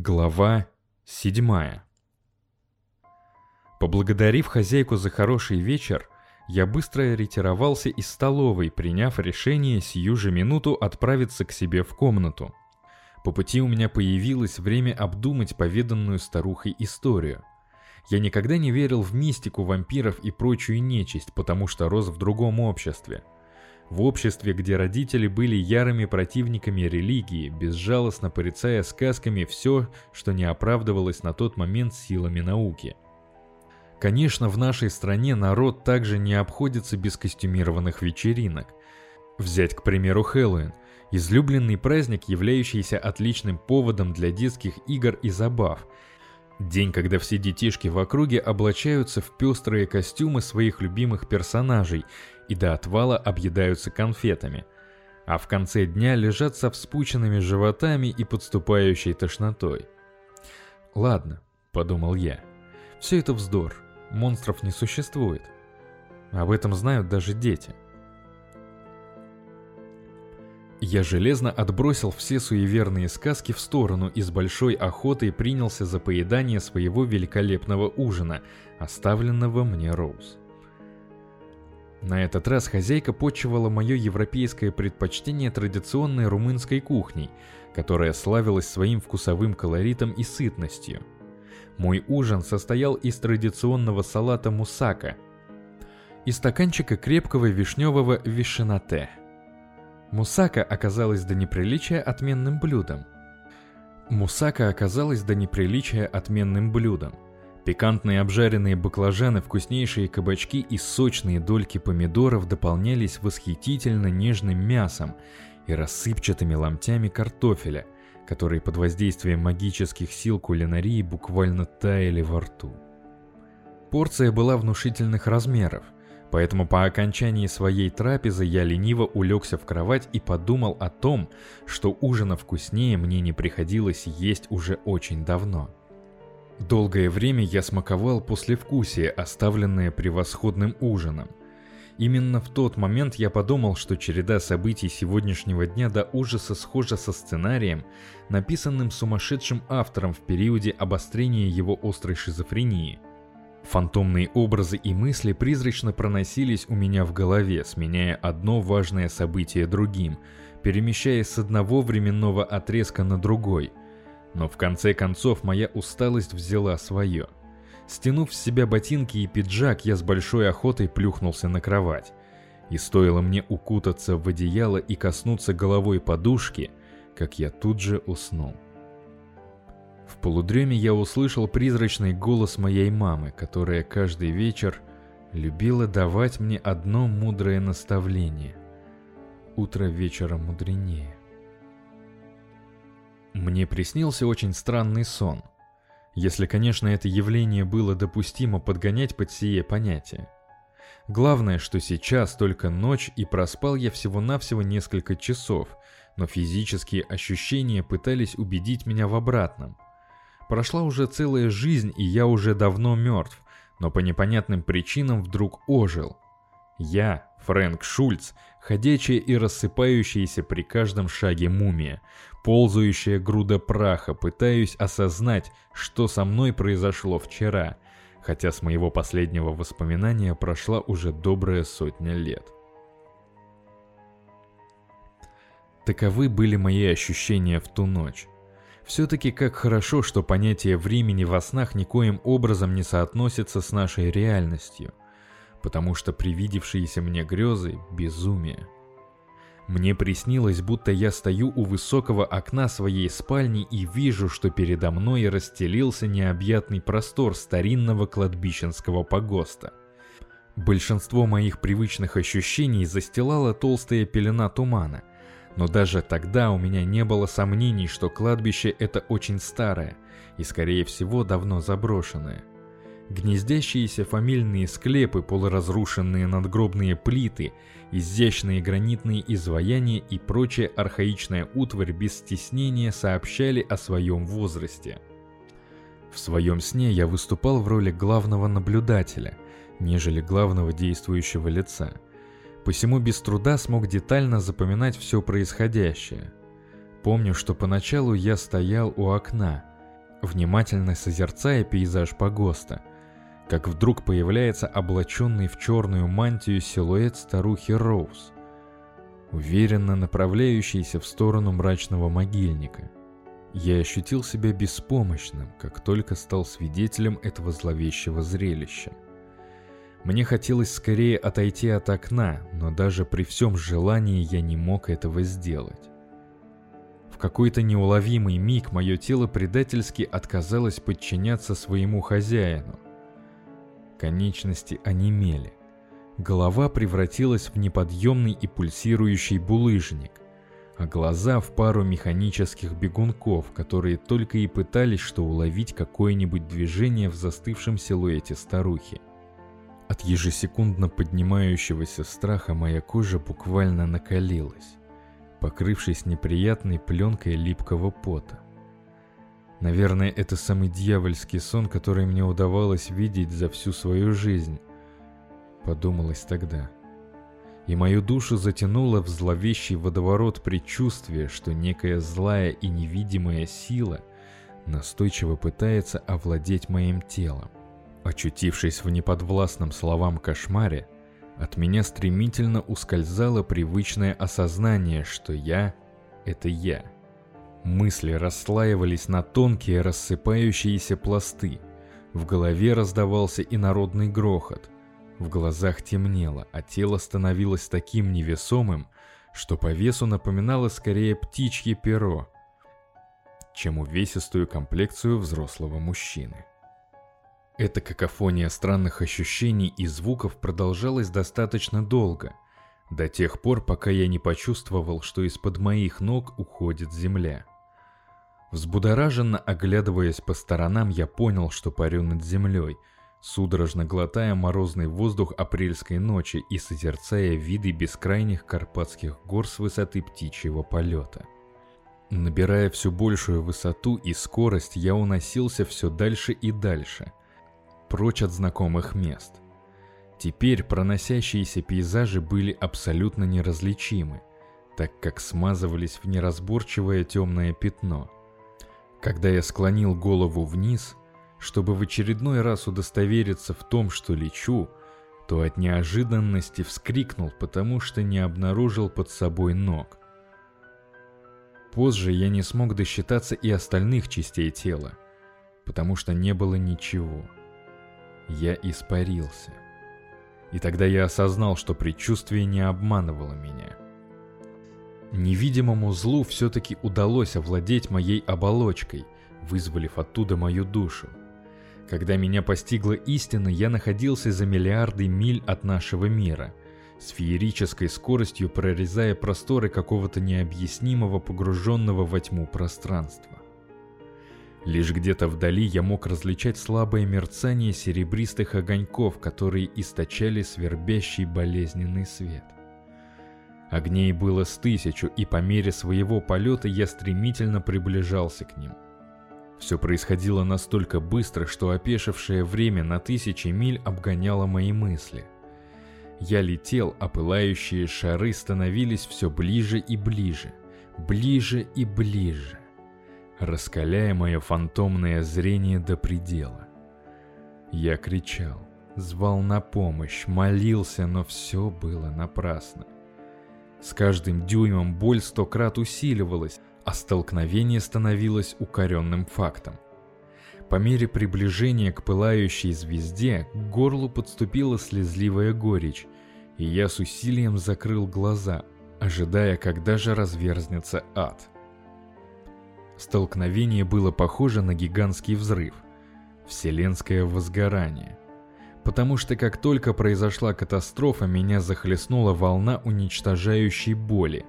Глава 7 Поблагодарив хозяйку за хороший вечер, я быстро ретировался из столовой, приняв решение сию же минуту отправиться к себе в комнату. По пути у меня появилось время обдумать поведанную старухой историю. Я никогда не верил в мистику вампиров и прочую нечисть, потому что рос в другом обществе. В обществе, где родители были ярыми противниками религии, безжалостно порицая сказками все, что не оправдывалось на тот момент силами науки. Конечно, в нашей стране народ также не обходится без костюмированных вечеринок. Взять, к примеру, Хэллоуин – излюбленный праздник, являющийся отличным поводом для детских игр и забав. День, когда все детишки в округе облачаются в пестрые костюмы своих любимых персонажей и до отвала объедаются конфетами. А в конце дня лежат со вспученными животами и подступающей тошнотой. «Ладно», — подумал я, — «все это вздор, монстров не существует. Об этом знают даже дети». Я железно отбросил все суеверные сказки в сторону и с большой охотой принялся за поедание своего великолепного ужина, оставленного мне Роуз. На этот раз хозяйка почивала мое европейское предпочтение традиционной румынской кухней, которая славилась своим вкусовым колоритом и сытностью. Мой ужин состоял из традиционного салата мусака и стаканчика крепкого вишневого вишенате – Мусака оказалась до неприличия отменным блюдом. Мусака оказалась до неприличия отменным блюдом. Пикантные обжаренные баклажаны, вкуснейшие кабачки и сочные дольки помидоров дополнялись восхитительно нежным мясом и рассыпчатыми ломтями картофеля, которые под воздействием магических сил кулинарии буквально таяли во рту. Порция была внушительных размеров – Поэтому по окончании своей трапезы я лениво улегся в кровать и подумал о том, что ужина вкуснее мне не приходилось есть уже очень давно. Долгое время я смаковал послевкусие, оставленное превосходным ужином. Именно в тот момент я подумал, что череда событий сегодняшнего дня до ужаса схожа со сценарием, написанным сумасшедшим автором в периоде обострения его острой шизофрении – Фантомные образы и мысли призрачно проносились у меня в голове, сменяя одно важное событие другим, перемещаясь с одного временного отрезка на другой. Но в конце концов моя усталость взяла свое. Стянув с себя ботинки и пиджак, я с большой охотой плюхнулся на кровать. И стоило мне укутаться в одеяло и коснуться головой подушки, как я тут же уснул. В полудреме я услышал призрачный голос моей мамы, которая каждый вечер любила давать мне одно мудрое наставление. Утро вечера мудренее. Мне приснился очень странный сон. Если, конечно, это явление было допустимо подгонять под сие понятие. Главное, что сейчас только ночь и проспал я всего-навсего несколько часов, но физические ощущения пытались убедить меня в обратном – Прошла уже целая жизнь, и я уже давно мертв, но по непонятным причинам вдруг ожил. Я, Фрэнк Шульц, ходячая и рассыпающаяся при каждом шаге мумия, ползающая груда праха, пытаюсь осознать, что со мной произошло вчера, хотя с моего последнего воспоминания прошла уже добрая сотня лет. Таковы были мои ощущения в ту ночь. Все-таки как хорошо, что понятие времени во снах никоим образом не соотносится с нашей реальностью, потому что привидевшиеся мне грезы – безумие. Мне приснилось, будто я стою у высокого окна своей спальни и вижу, что передо мной расстелился необъятный простор старинного кладбищенского погоста. Большинство моих привычных ощущений застилала толстая пелена тумана – но даже тогда у меня не было сомнений, что кладбище это очень старое и, скорее всего, давно заброшенное. Гнездящиеся фамильные склепы, полуразрушенные надгробные плиты, изящные гранитные изваяния и прочая архаичная утварь без стеснения сообщали о своем возрасте. В своем сне я выступал в роли главного наблюдателя, нежели главного действующего лица – посему без труда смог детально запоминать все происходящее. Помню, что поначалу я стоял у окна, внимательно созерцая пейзаж погоста, как вдруг появляется облаченный в черную мантию силуэт старухи Роуз, уверенно направляющийся в сторону мрачного могильника. Я ощутил себя беспомощным, как только стал свидетелем этого зловещего зрелища. Мне хотелось скорее отойти от окна, но даже при всем желании я не мог этого сделать. В какой-то неуловимый миг мое тело предательски отказалось подчиняться своему хозяину. Конечности онемели. Голова превратилась в неподъемный и пульсирующий булыжник, а глаза в пару механических бегунков, которые только и пытались что уловить какое-нибудь движение в застывшем силуэте старухи. От ежесекундно поднимающегося страха моя кожа буквально накалилась, покрывшись неприятной пленкой липкого пота. Наверное, это самый дьявольский сон, который мне удавалось видеть за всю свою жизнь, подумалось тогда. И мою душу затянуло в зловещий водоворот предчувствия, что некая злая и невидимая сила настойчиво пытается овладеть моим телом. Очутившись в неподвластном словам кошмаре, от меня стремительно ускользало привычное осознание, что я — это я. Мысли расслаивались на тонкие рассыпающиеся пласты. В голове раздавался инородный грохот. В глазах темнело, а тело становилось таким невесомым, что по весу напоминало скорее птичье перо, чем увесистую комплекцию взрослого мужчины. Эта какофония странных ощущений и звуков продолжалась достаточно долго, до тех пор, пока я не почувствовал, что из-под моих ног уходит земля. Взбудораженно оглядываясь по сторонам, я понял, что парю над землей, судорожно глотая морозный воздух апрельской ночи и созерцая виды бескрайних карпатских гор с высоты птичьего полета. Набирая все большую высоту и скорость, я уносился все дальше и дальше, прочь от знакомых мест. Теперь проносящиеся пейзажи были абсолютно неразличимы, так как смазывались в неразборчивое темное пятно. Когда я склонил голову вниз, чтобы в очередной раз удостовериться в том, что лечу, то от неожиданности вскрикнул, потому что не обнаружил под собой ног. Позже я не смог досчитаться и остальных частей тела, потому что не было ничего я испарился. И тогда я осознал, что предчувствие не обманывало меня. Невидимому злу все-таки удалось овладеть моей оболочкой, вызволив оттуда мою душу. Когда меня постигла истина, я находился за миллиарды миль от нашего мира, с феерической скоростью прорезая просторы какого-то необъяснимого погруженного во тьму пространства. Лишь где-то вдали я мог различать слабое мерцание серебристых огоньков, которые источали свербящий болезненный свет. Огней было с тысячу, и по мере своего полета я стремительно приближался к ним. Все происходило настолько быстро, что опешившее время на тысячи миль обгоняло мои мысли. Я летел, а пылающие шары становились все ближе и ближе, ближе и ближе раскаляя мое фантомное зрение до предела. Я кричал, звал на помощь, молился, но все было напрасно. С каждым дюймом боль сто крат усиливалась, а столкновение становилось укоренным фактом. По мере приближения к пылающей звезде к горлу подступила слезливая горечь, и я с усилием закрыл глаза, ожидая, когда же разверзнется ад. Столкновение было похоже на гигантский взрыв, вселенское возгорание. Потому что как только произошла катастрофа, меня захлестнула волна уничтожающей боли.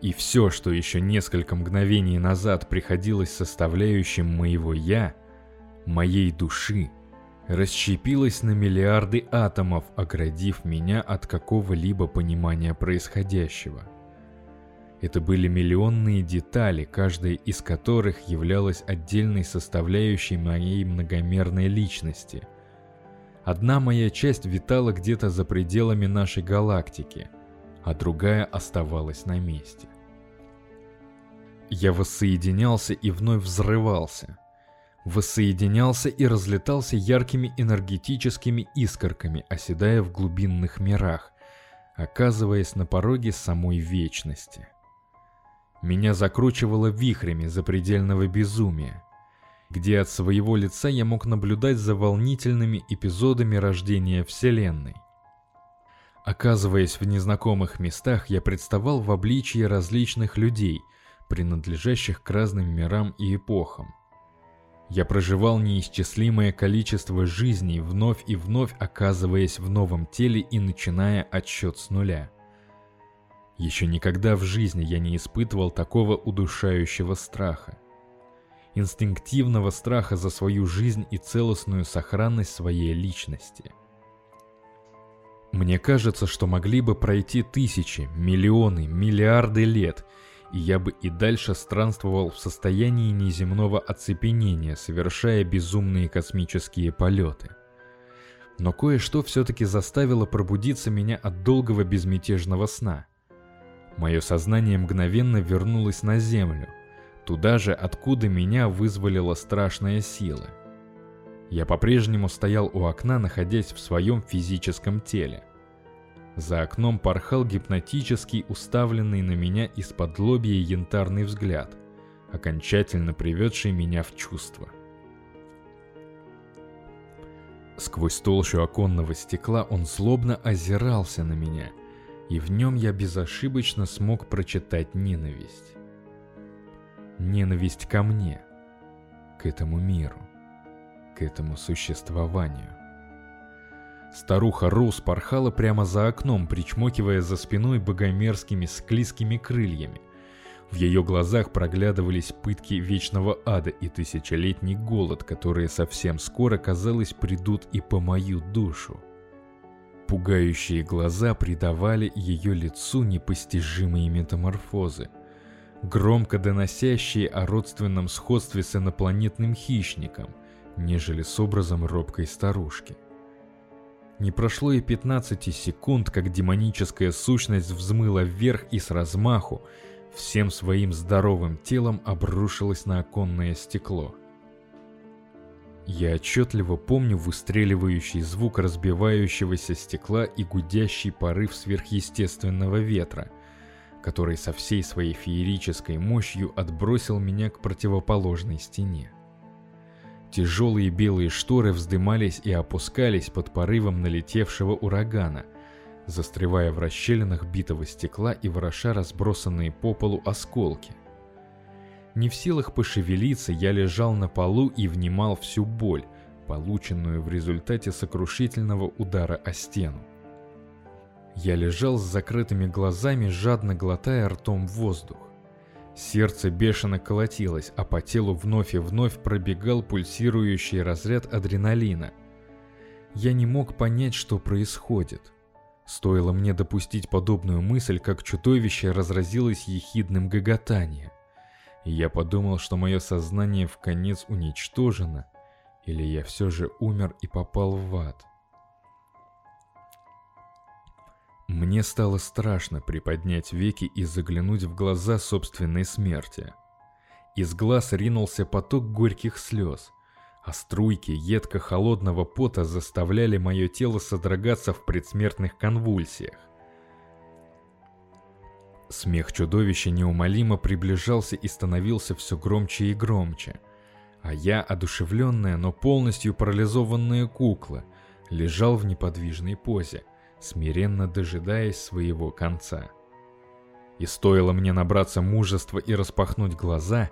И все, что еще несколько мгновений назад приходилось составляющим моего «я», моей души, расщепилось на миллиарды атомов, оградив меня от какого-либо понимания происходящего. Это были миллионные детали, каждая из которых являлась отдельной составляющей моей многомерной личности. Одна моя часть витала где-то за пределами нашей галактики, а другая оставалась на месте. Я воссоединялся и вновь взрывался. воссоединялся и разлетался яркими энергетическими искорками, оседая в глубинных мирах, оказываясь на пороге самой вечности. Меня закручивало вихрями запредельного безумия, где от своего лица я мог наблюдать за волнительными эпизодами рождения Вселенной. Оказываясь в незнакомых местах, я представал в обличии различных людей, принадлежащих к разным мирам и эпохам. Я проживал неисчислимое количество жизней, вновь и вновь оказываясь в новом теле и начиная отсчет с нуля. Еще никогда в жизни я не испытывал такого удушающего страха. Инстинктивного страха за свою жизнь и целостную сохранность своей личности. Мне кажется, что могли бы пройти тысячи, миллионы, миллиарды лет – и я бы и дальше странствовал в состоянии неземного оцепенения, совершая безумные космические полеты. Но кое-что все-таки заставило пробудиться меня от долгого безмятежного сна. Мое сознание мгновенно вернулось на Землю, туда же, откуда меня вызволила страшная сила. Я по-прежнему стоял у окна, находясь в своем физическом теле – за окном порхал гипнотический, уставленный на меня из-под лобья янтарный взгляд, окончательно приведший меня в чувство. Сквозь толщу оконного стекла он злобно озирался на меня, и в нем я безошибочно смог прочитать ненависть. Ненависть ко мне, к этому миру, к этому существованию. Старуха Рус порхала прямо за окном, причмокивая за спиной богомерзкими склизкими крыльями. В ее глазах проглядывались пытки вечного ада и тысячелетний голод, которые совсем скоро, казалось, придут и по мою душу. Пугающие глаза придавали ее лицу непостижимые метаморфозы, громко доносящие о родственном сходстве с инопланетным хищником, нежели с образом робкой старушки. Не прошло и 15 секунд, как демоническая сущность взмыла вверх и с размаху, всем своим здоровым телом обрушилась на оконное стекло. Я отчетливо помню выстреливающий звук разбивающегося стекла и гудящий порыв сверхъестественного ветра, который со всей своей феерической мощью отбросил меня к противоположной стене. Тяжелые белые шторы вздымались и опускались под порывом налетевшего урагана, застревая в расщелинах битого стекла и вороша разбросанные по полу осколки. Не в силах пошевелиться, я лежал на полу и внимал всю боль, полученную в результате сокрушительного удара о стену. Я лежал с закрытыми глазами, жадно глотая ртом воздух. Сердце бешено колотилось, а по телу вновь и вновь пробегал пульсирующий разряд адреналина. Я не мог понять, что происходит. Стоило мне допустить подобную мысль, как чудовище разразилось ехидным гоготанием. Я подумал, что мое сознание в конец уничтожено, или я все же умер и попал в ад. Мне стало страшно приподнять веки и заглянуть в глаза собственной смерти. Из глаз ринулся поток горьких слез, а струйки едко-холодного пота заставляли мое тело содрогаться в предсмертных конвульсиях. Смех чудовища неумолимо приближался и становился все громче и громче, а я, одушевленная, но полностью парализованная кукла, лежал в неподвижной позе – смиренно дожидаясь своего конца. И стоило мне набраться мужества и распахнуть глаза,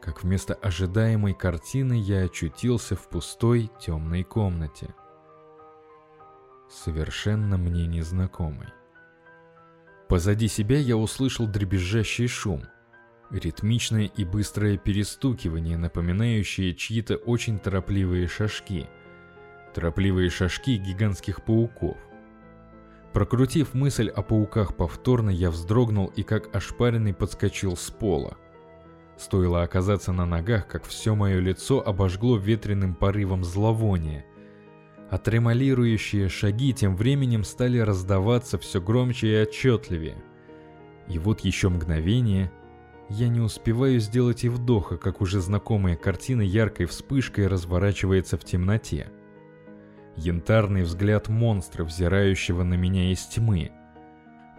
как вместо ожидаемой картины я очутился в пустой темной комнате. Совершенно мне незнакомой. Позади себя я услышал дребезжащий шум, ритмичное и быстрое перестукивание, напоминающее чьи-то очень торопливые шажки. Торопливые шажки гигантских пауков. Прокрутив мысль о пауках повторно, я вздрогнул и как ошпаренный подскочил с пола. Стоило оказаться на ногах, как все мое лицо обожгло ветреным порывом зловония. А тремолирующие шаги тем временем стали раздаваться все громче и отчетливее. И вот еще мгновение, Я не успеваю сделать и вдоха, как уже знакомая картина яркой вспышкой разворачивается в темноте. Янтарный взгляд монстра, взирающего на меня из тьмы.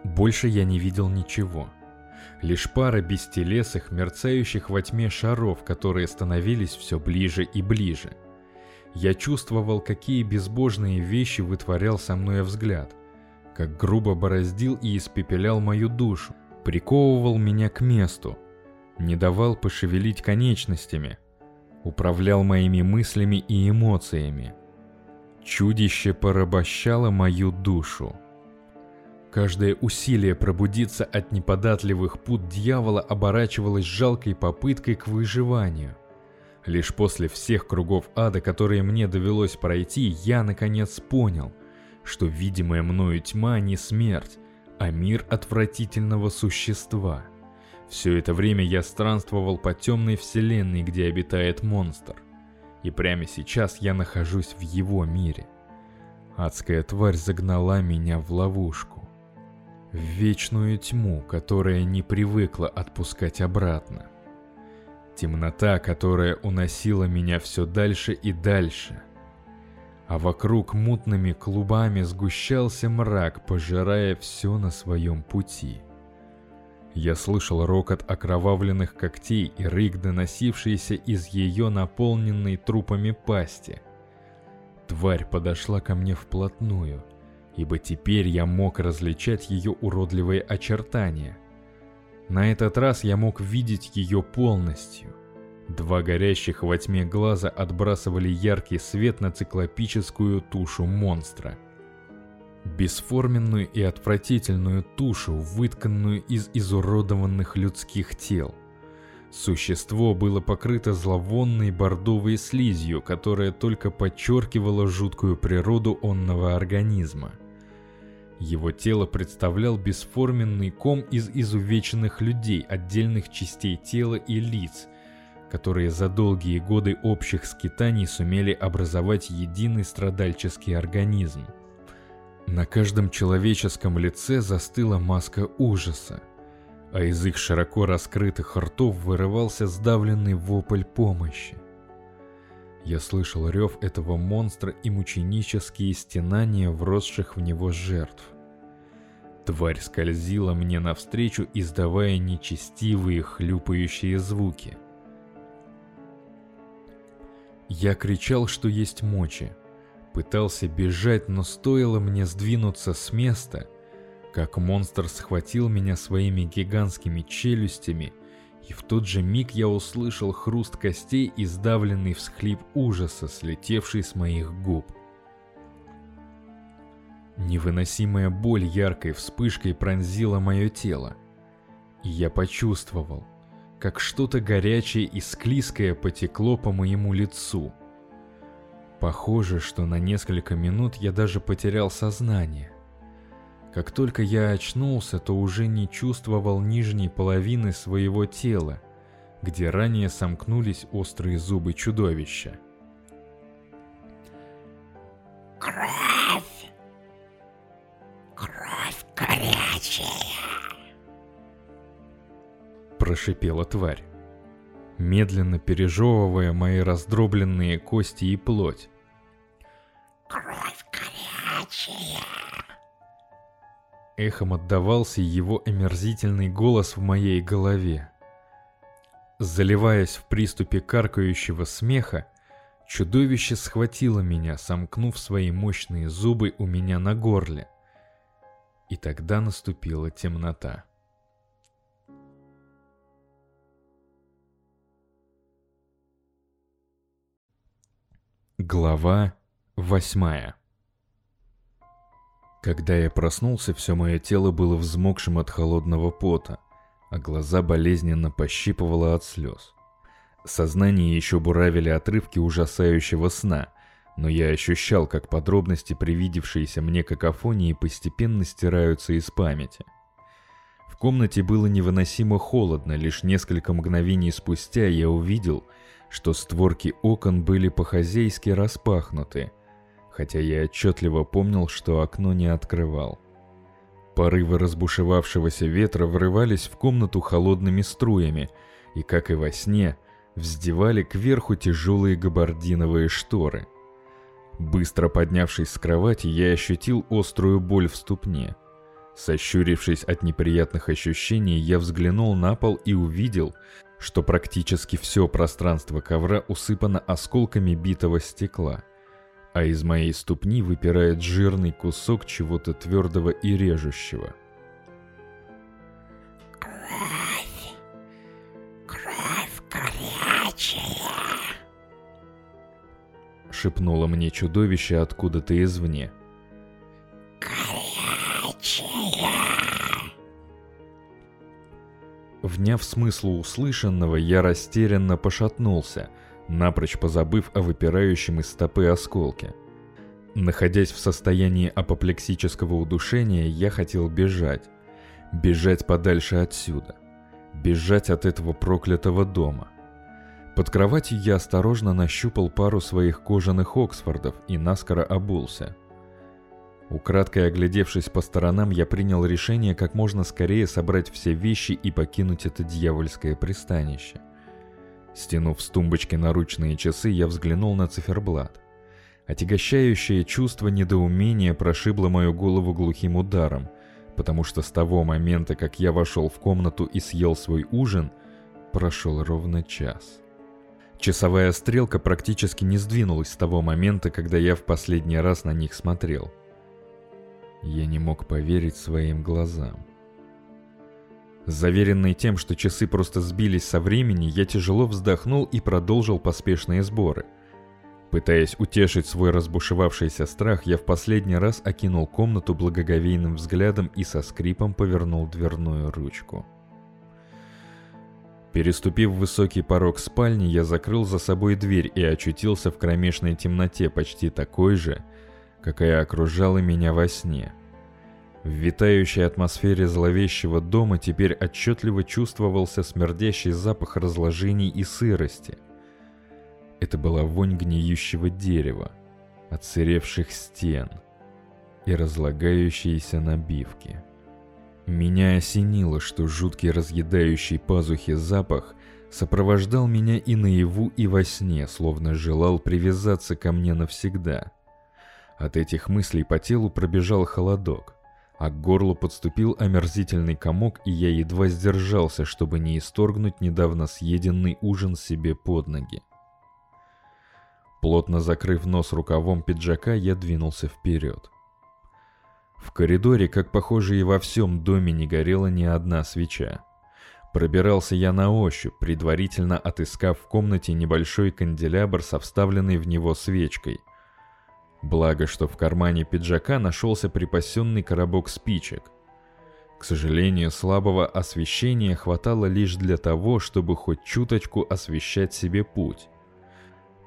Больше я не видел ничего. Лишь пара бестелесых, мерцающих во тьме шаров, которые становились все ближе и ближе. Я чувствовал, какие безбожные вещи вытворял со мной взгляд, как грубо бороздил и испепелял мою душу, приковывал меня к месту, не давал пошевелить конечностями, управлял моими мыслями и эмоциями. Чудище порабощало мою душу. Каждое усилие пробудиться от неподатливых пут дьявола оборачивалось жалкой попыткой к выживанию. Лишь после всех кругов ада, которые мне довелось пройти, я наконец понял, что видимая мною тьма не смерть, а мир отвратительного существа. Все это время я странствовал по темной вселенной, где обитает монстр. И прямо сейчас я нахожусь в его мире. Адская тварь загнала меня в ловушку. В вечную тьму, которая не привыкла отпускать обратно. Темнота, которая уносила меня все дальше и дальше. А вокруг мутными клубами сгущался мрак, пожирая все на своем пути. Я слышал рокот окровавленных когтей и рык, доносившийся из ее наполненной трупами пасти. Тварь подошла ко мне вплотную, ибо теперь я мог различать ее уродливые очертания. На этот раз я мог видеть ее полностью. Два горящих во тьме глаза отбрасывали яркий свет на циклопическую тушу монстра — бесформенную и отвратительную тушу, вытканную из изуродованных людских тел. Существо было покрыто зловонной бордовой слизью, которая только подчеркивала жуткую природу онного организма. Его тело представлял бесформенный ком из изувеченных людей, отдельных частей тела и лиц, которые за долгие годы общих скитаний сумели образовать единый страдальческий организм – на каждом человеческом лице застыла маска ужаса, а из их широко раскрытых ртов вырывался сдавленный вопль помощи. Я слышал рев этого монстра и мученические стенания вросших в него жертв. Тварь скользила мне навстречу, издавая нечестивые хлюпающие звуки. Я кричал, что есть мочи, Пытался бежать, но стоило мне сдвинуться с места, как монстр схватил меня своими гигантскими челюстями, и в тот же миг я услышал хруст костей и сдавленный всхлип ужаса, слетевший с моих губ. Невыносимая боль яркой вспышкой пронзила мое тело, и я почувствовал, как что-то горячее и склизкое потекло по моему лицу – Похоже, что на несколько минут я даже потерял сознание. Как только я очнулся, то уже не чувствовал нижней половины своего тела, где ранее сомкнулись острые зубы чудовища. Кровь! Кровь горячая! Прошипела тварь, медленно пережевывая мои раздробленные кости и плоть. Эхом отдавался его омерзительный голос в моей голове. Заливаясь в приступе каркающего смеха, чудовище схватило меня, сомкнув свои мощные зубы у меня на горле. И тогда наступила темнота. Глава Восьмая. Когда я проснулся, все мое тело было взмокшим от холодного пота, а глаза болезненно пощипывало от слез. Сознание еще буравили отрывки ужасающего сна, но я ощущал, как подробности, привидевшиеся мне какофонии, постепенно стираются из памяти. В комнате было невыносимо холодно, лишь несколько мгновений спустя я увидел, что створки окон были по-хозяйски распахнуты – хотя я отчетливо помнил, что окно не открывал. Порывы разбушевавшегося ветра врывались в комнату холодными струями и, как и во сне, вздевали кверху тяжелые габардиновые шторы. Быстро поднявшись с кровати, я ощутил острую боль в ступне. Сощурившись от неприятных ощущений, я взглянул на пол и увидел, что практически все пространство ковра усыпано осколками битого стекла, а из моей ступни выпирает жирный кусок чего-то твердого и режущего. Кровь. Кровь горячая. Шепнуло мне чудовище откуда-то извне. Вняв смыслу услышанного, я растерянно пошатнулся, напрочь позабыв о выпирающем из стопы осколке. Находясь в состоянии апоплексического удушения, я хотел бежать. Бежать подальше отсюда. Бежать от этого проклятого дома. Под кроватью я осторожно нащупал пару своих кожаных Оксфордов и наскоро обулся. Украдкой оглядевшись по сторонам, я принял решение как можно скорее собрать все вещи и покинуть это дьявольское пристанище. Стянув с тумбочки наручные часы, я взглянул на циферблат. Отягощающее чувство недоумения прошибло мою голову глухим ударом, потому что с того момента, как я вошел в комнату и съел свой ужин, прошел ровно час. Часовая стрелка практически не сдвинулась с того момента, когда я в последний раз на них смотрел – я не мог поверить своим глазам. Заверенный тем, что часы просто сбились со времени, я тяжело вздохнул и продолжил поспешные сборы. Пытаясь утешить свой разбушевавшийся страх, я в последний раз окинул комнату благоговейным взглядом и со скрипом повернул дверную ручку. Переступив высокий порог спальни, я закрыл за собой дверь и очутился в кромешной темноте почти такой же, какая окружала меня во сне. В витающей атмосфере зловещего дома теперь отчетливо чувствовался смердящий запах разложений и сырости. Это была вонь гниющего дерева, отсыревших стен и разлагающиеся набивки. Меня осенило, что жуткий разъедающий пазухи запах сопровождал меня и наяву, и во сне, словно желал привязаться ко мне навсегда. От этих мыслей по телу пробежал холодок, а к горлу подступил омерзительный комок, и я едва сдержался, чтобы не исторгнуть недавно съеденный ужин себе под ноги. Плотно закрыв нос рукавом пиджака, я двинулся вперед. В коридоре, как похоже и во всем доме, не горела ни одна свеча. Пробирался я на ощупь, предварительно отыскав в комнате небольшой канделябр со вставленной в него свечкой – Благо, что в кармане пиджака нашелся припасенный коробок спичек. К сожалению, слабого освещения хватало лишь для того, чтобы хоть чуточку освещать себе путь.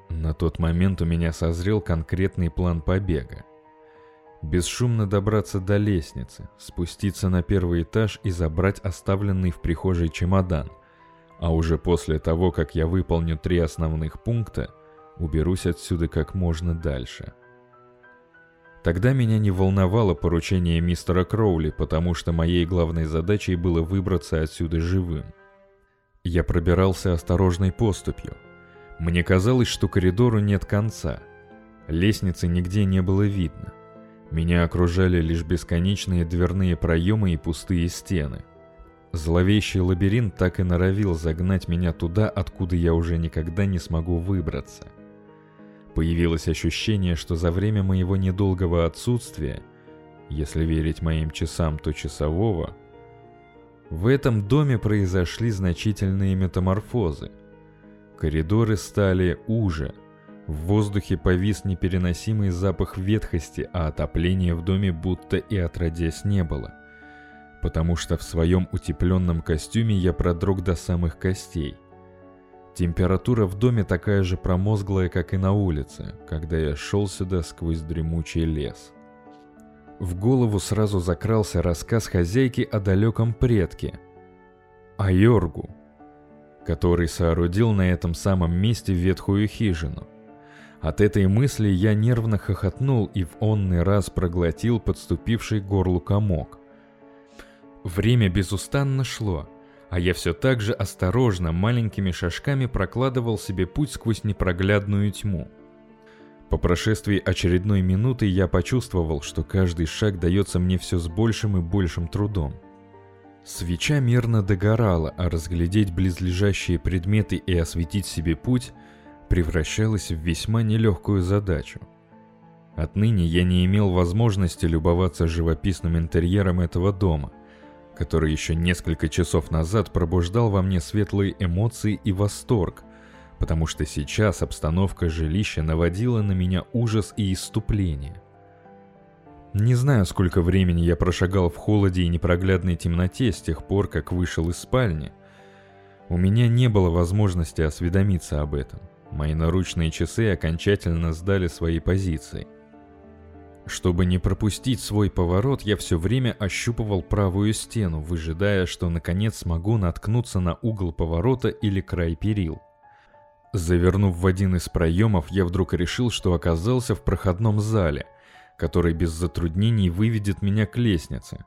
На тот момент у меня созрел конкретный план побега. Бесшумно добраться до лестницы, спуститься на первый этаж и забрать оставленный в прихожей чемодан, а уже после того, как я выполню три основных пункта, уберусь отсюда как можно дальше. Тогда меня не волновало поручение мистера Кроули, потому что моей главной задачей было выбраться отсюда живым. Я пробирался осторожной поступью. Мне казалось, что коридору нет конца. Лестницы нигде не было видно. Меня окружали лишь бесконечные дверные проемы и пустые стены. Зловещий лабиринт так и норовил загнать меня туда, откуда я уже никогда не смогу выбраться. Появилось ощущение, что за время моего недолгого отсутствия, если верить моим часам, то часового, в этом доме произошли значительные метаморфозы. Коридоры стали уже, в воздухе повис непереносимый запах ветхости, а отопления в доме будто и отродясь не было. Потому что в своем утепленном костюме я продрог до самых костей. Температура в доме такая же промозглая, как и на улице, когда я шел сюда сквозь дремучий лес. В голову сразу закрался рассказ хозяйки о далеком предке, о Йоргу, который соорудил на этом самом месте ветхую хижину. От этой мысли я нервно хохотнул и в онный раз проглотил подступивший горлу комок. Время безустанно шло, а я все так же осторожно, маленькими шажками прокладывал себе путь сквозь непроглядную тьму. По прошествии очередной минуты я почувствовал, что каждый шаг дается мне все с большим и большим трудом. Свеча мирно догорала, а разглядеть близлежащие предметы и осветить себе путь превращалось в весьма нелегкую задачу. Отныне я не имел возможности любоваться живописным интерьером этого дома, который еще несколько часов назад пробуждал во мне светлые эмоции и восторг, потому что сейчас обстановка жилища наводила на меня ужас и иступление. Не знаю, сколько времени я прошагал в холоде и непроглядной темноте с тех пор, как вышел из спальни. У меня не было возможности осведомиться об этом. Мои наручные часы окончательно сдали свои позиции. Чтобы не пропустить свой поворот, я все время ощупывал правую стену, выжидая, что наконец смогу наткнуться на угол поворота или край перил. Завернув в один из проемов, я вдруг решил, что оказался в проходном зале, который без затруднений выведет меня к лестнице.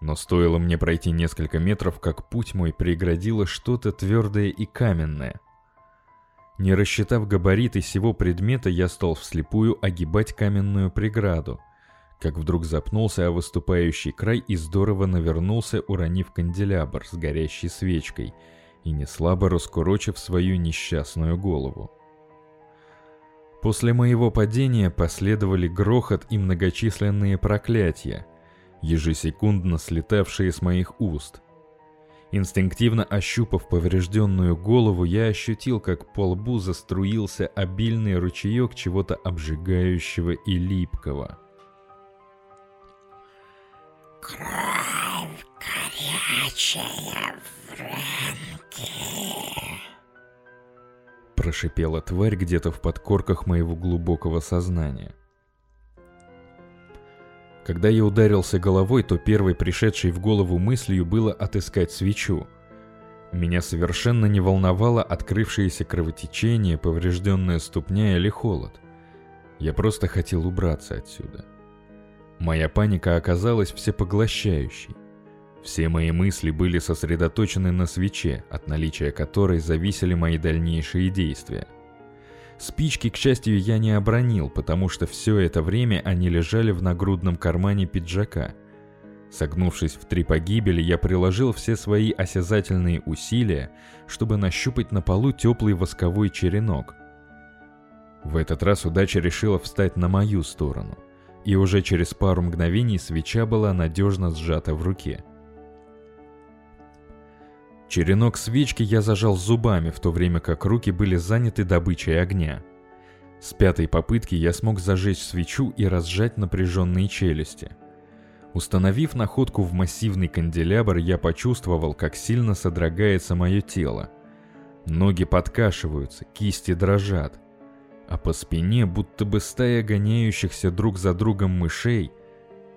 Но стоило мне пройти несколько метров, как путь мой преградило что-то твердое и каменное. Не рассчитав габариты всего предмета, я стал вслепую огибать каменную преграду, как вдруг запнулся о выступающий край и здорово навернулся, уронив канделябр с горящей свечкой и неслабо раскурочив свою несчастную голову. После моего падения последовали грохот и многочисленные проклятия, ежесекундно слетавшие с моих уст – Инстинктивно ощупав поврежденную голову, я ощутил, как по лбу заструился обильный ручеек чего-то обжигающего и липкого. Кровь горячая в ранке. Прошипела тварь где-то в подкорках моего глубокого сознания. Когда я ударился головой, то первой пришедшей в голову мыслью было отыскать свечу. Меня совершенно не волновало открывшееся кровотечение, поврежденная ступня или холод. Я просто хотел убраться отсюда. Моя паника оказалась всепоглощающей. Все мои мысли были сосредоточены на свече, от наличия которой зависели мои дальнейшие действия. Спички, к счастью, я не обронил, потому что все это время они лежали в нагрудном кармане пиджака. Согнувшись в три погибели, я приложил все свои осязательные усилия, чтобы нащупать на полу теплый восковой черенок. В этот раз удача решила встать на мою сторону, и уже через пару мгновений свеча была надежно сжата в руке. Черенок свечки я зажал зубами, в то время как руки были заняты добычей огня. С пятой попытки я смог зажечь свечу и разжать напряженные челюсти. Установив находку в массивный канделябр, я почувствовал, как сильно содрогается мое тело. Ноги подкашиваются, кисти дрожат, а по спине, будто бы стая гоняющихся друг за другом мышей,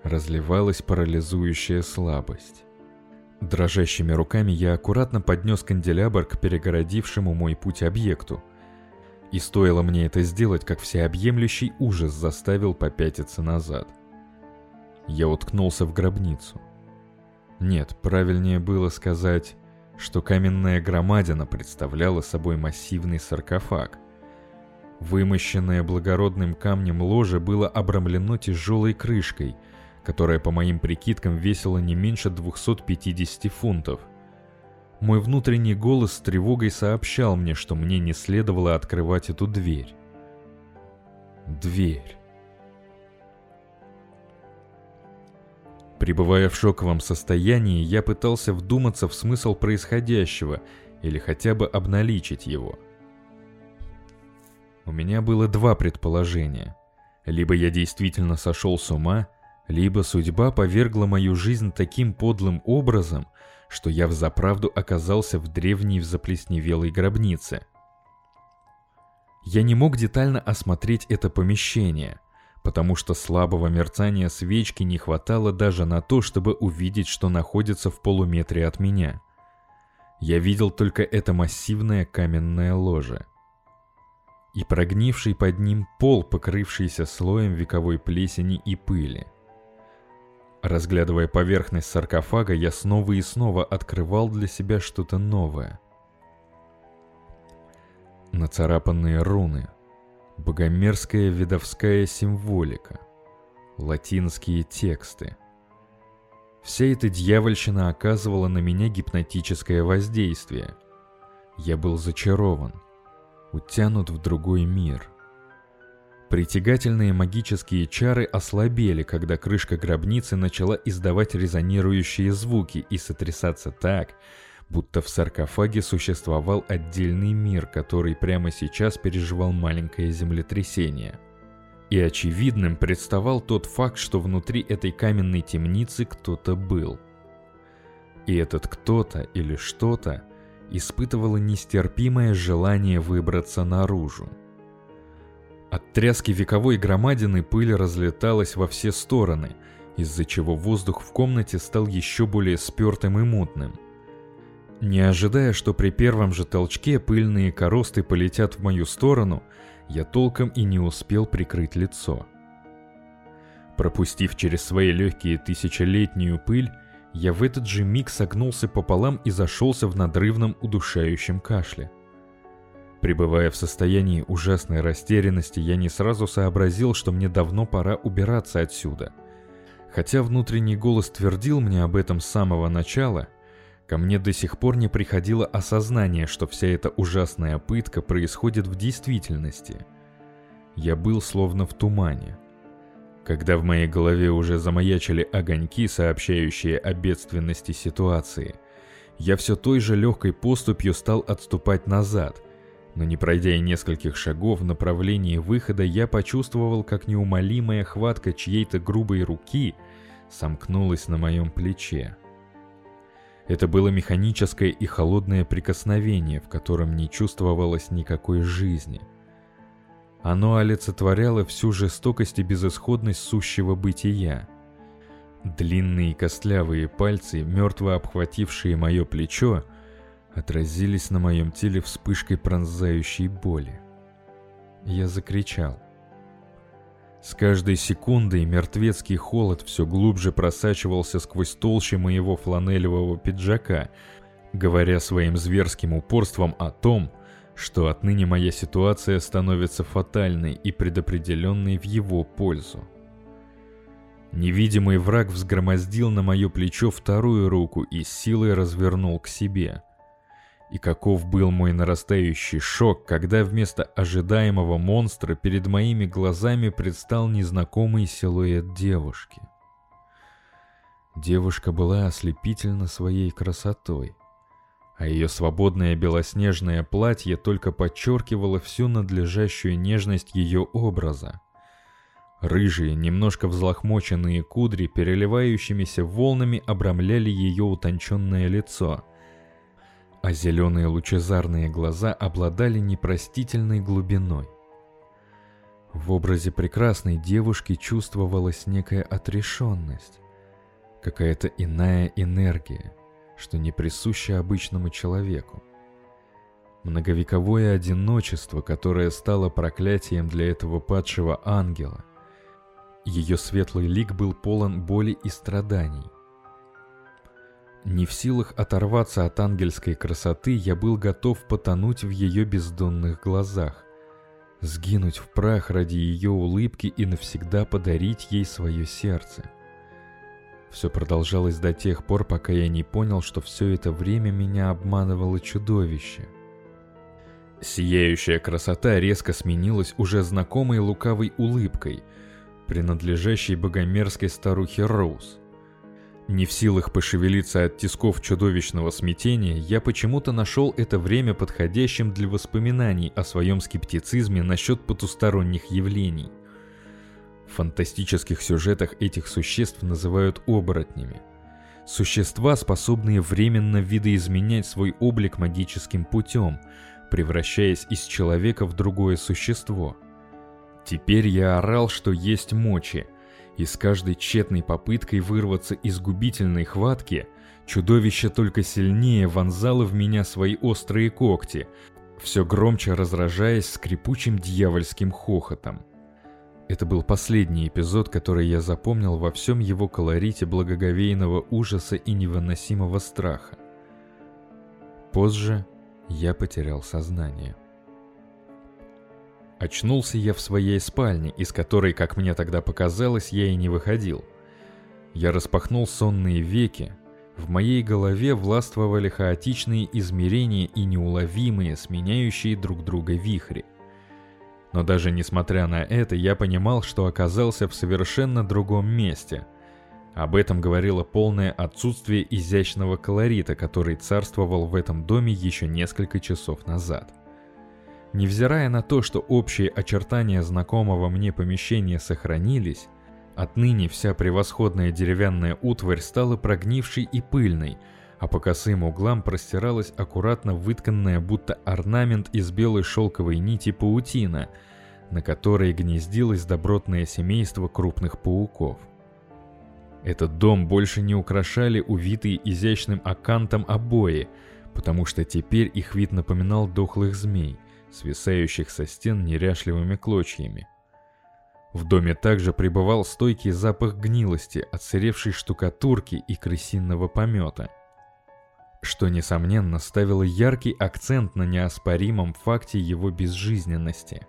разливалась парализующая слабость. Дрожащими руками я аккуратно поднес канделябр к перегородившему мой путь объекту. И стоило мне это сделать, как всеобъемлющий ужас заставил попятиться назад. Я уткнулся в гробницу. Нет, правильнее было сказать, что каменная громадина представляла собой массивный саркофаг. Вымощенное благородным камнем ложе было обрамлено тяжелой крышкой – которая по моим прикидкам весила не меньше 250 фунтов. Мой внутренний голос с тревогой сообщал мне, что мне не следовало открывать эту дверь. Дверь. Пребывая в шоковом состоянии, я пытался вдуматься в смысл происходящего или хотя бы обналичить его. У меня было два предположения. Либо я действительно сошел с ума, либо судьба повергла мою жизнь таким подлым образом, что я взаправду оказался в древней заплесневелой гробнице. Я не мог детально осмотреть это помещение, потому что слабого мерцания свечки не хватало даже на то, чтобы увидеть, что находится в полуметре от меня. Я видел только это массивное каменное ложе. И прогнивший под ним пол, покрывшийся слоем вековой плесени и пыли – Разглядывая поверхность саркофага, я снова и снова открывал для себя что-то новое. Нацарапанные руны, богомерзкая видовская символика, латинские тексты. Вся эта дьявольщина оказывала на меня гипнотическое воздействие. Я был зачарован, утянут в другой мир. Притягательные магические чары ослабели, когда крышка гробницы начала издавать резонирующие звуки и сотрясаться так, будто в саркофаге существовал отдельный мир, который прямо сейчас переживал маленькое землетрясение. И очевидным представал тот факт, что внутри этой каменной темницы кто-то был. И этот кто-то или что-то испытывало нестерпимое желание выбраться наружу. От тряски вековой громадины пыль разлеталась во все стороны, из-за чего воздух в комнате стал еще более спертым и мутным. Не ожидая, что при первом же толчке пыльные коросты полетят в мою сторону, я толком и не успел прикрыть лицо. Пропустив через свои легкие тысячелетнюю пыль, я в этот же миг согнулся пополам и зашелся в надрывном удушающем кашле. Пребывая в состоянии ужасной растерянности, я не сразу сообразил, что мне давно пора убираться отсюда. Хотя внутренний голос твердил мне об этом с самого начала, ко мне до сих пор не приходило осознание, что вся эта ужасная пытка происходит в действительности. Я был словно в тумане. Когда в моей голове уже замаячили огоньки, сообщающие о бедственности ситуации, я все той же легкой поступью стал отступать назад – но не пройдя и нескольких шагов в направлении выхода, я почувствовал, как неумолимая хватка чьей-то грубой руки сомкнулась на моем плече. Это было механическое и холодное прикосновение, в котором не чувствовалось никакой жизни. Оно олицетворяло всю жестокость и безысходность сущего бытия. Длинные костлявые пальцы, мертво обхватившие мое плечо, отразились на моем теле вспышкой пронзающей боли. Я закричал. С каждой секундой мертвецкий холод все глубже просачивался сквозь толщи моего фланелевого пиджака, говоря своим зверским упорством о том, что отныне моя ситуация становится фатальной и предопределенной в его пользу. Невидимый враг взгромоздил на мое плечо вторую руку и силой развернул к себе. И каков был мой нарастающий шок, когда вместо ожидаемого монстра перед моими глазами предстал незнакомый силуэт девушки. Девушка была ослепительна своей красотой, а ее свободное белоснежное платье только подчеркивало всю надлежащую нежность ее образа. Рыжие, немножко взлохмоченные кудри, переливающимися волнами обрамляли ее утонченное лицо — а зеленые лучезарные глаза обладали непростительной глубиной. В образе прекрасной девушки чувствовалась некая отрешенность, какая-то иная энергия, что не присуща обычному человеку. Многовековое одиночество, которое стало проклятием для этого падшего ангела. Ее светлый лик был полон боли и страданий. Не в силах оторваться от ангельской красоты, я был готов потонуть в ее бездонных глазах, сгинуть в прах ради ее улыбки и навсегда подарить ей свое сердце. Все продолжалось до тех пор, пока я не понял, что все это время меня обманывало чудовище. Сияющая красота резко сменилась уже знакомой лукавой улыбкой, принадлежащей богомерзкой старухе Роуз. Не в силах пошевелиться от тисков чудовищного смятения, я почему-то нашел это время подходящим для воспоминаний о своем скептицизме насчет потусторонних явлений. В фантастических сюжетах этих существ называют оборотнями. Существа, способные временно видоизменять свой облик магическим путем, превращаясь из человека в другое существо. Теперь я орал, что есть мочи – и с каждой тщетной попыткой вырваться из губительной хватки, чудовище только сильнее вонзало в меня свои острые когти, все громче разражаясь скрипучим дьявольским хохотом. Это был последний эпизод, который я запомнил во всем его колорите благоговейного ужаса и невыносимого страха. Позже я потерял сознание. Очнулся я в своей спальне, из которой, как мне тогда показалось, я и не выходил. Я распахнул сонные веки. В моей голове властвовали хаотичные измерения и неуловимые, сменяющие друг друга вихри. Но даже несмотря на это, я понимал, что оказался в совершенно другом месте. Об этом говорило полное отсутствие изящного колорита, который царствовал в этом доме еще несколько часов назад. Невзирая на то, что общие очертания знакомого мне помещения сохранились, отныне вся превосходная деревянная утварь стала прогнившей и пыльной, а по косым углам простиралась аккуратно вытканная будто орнамент из белой шелковой нити паутина, на которой гнездилось добротное семейство крупных пауков. Этот дом больше не украшали увитые изящным акантом обои, потому что теперь их вид напоминал дохлых змей – свисающих со стен неряшливыми клочьями. В доме также пребывал стойкий запах гнилости, отсыревшей штукатурки и крысиного помета, что, несомненно, ставило яркий акцент на неоспоримом факте его безжизненности.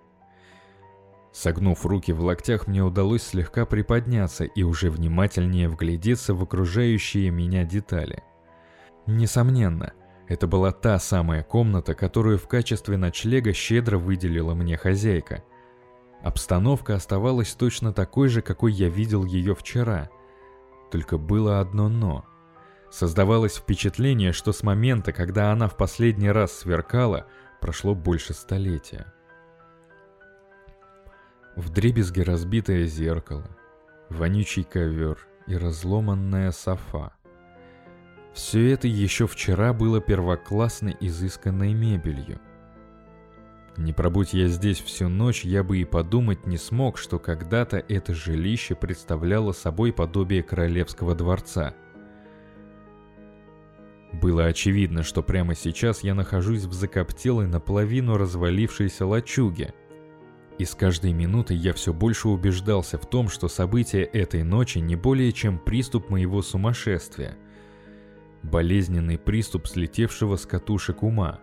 Согнув руки в локтях, мне удалось слегка приподняться и уже внимательнее вглядеться в окружающие меня детали. Несомненно, это была та самая комната, которую в качестве ночлега щедро выделила мне хозяйка. Обстановка оставалась точно такой же, какой я видел ее вчера. Только было одно «но». Создавалось впечатление, что с момента, когда она в последний раз сверкала, прошло больше столетия. В дребезге разбитое зеркало, вонючий ковер и разломанная софа. Все это еще вчера было первоклассной изысканной мебелью. Не пробудь я здесь всю ночь, я бы и подумать не смог, что когда-то это жилище представляло собой подобие королевского дворца. Было очевидно, что прямо сейчас я нахожусь в закоптелой наполовину развалившейся лачуге. И с каждой минутой я все больше убеждался в том, что события этой ночи не более чем приступ моего сумасшествия – болезненный приступ слетевшего с катушек ума.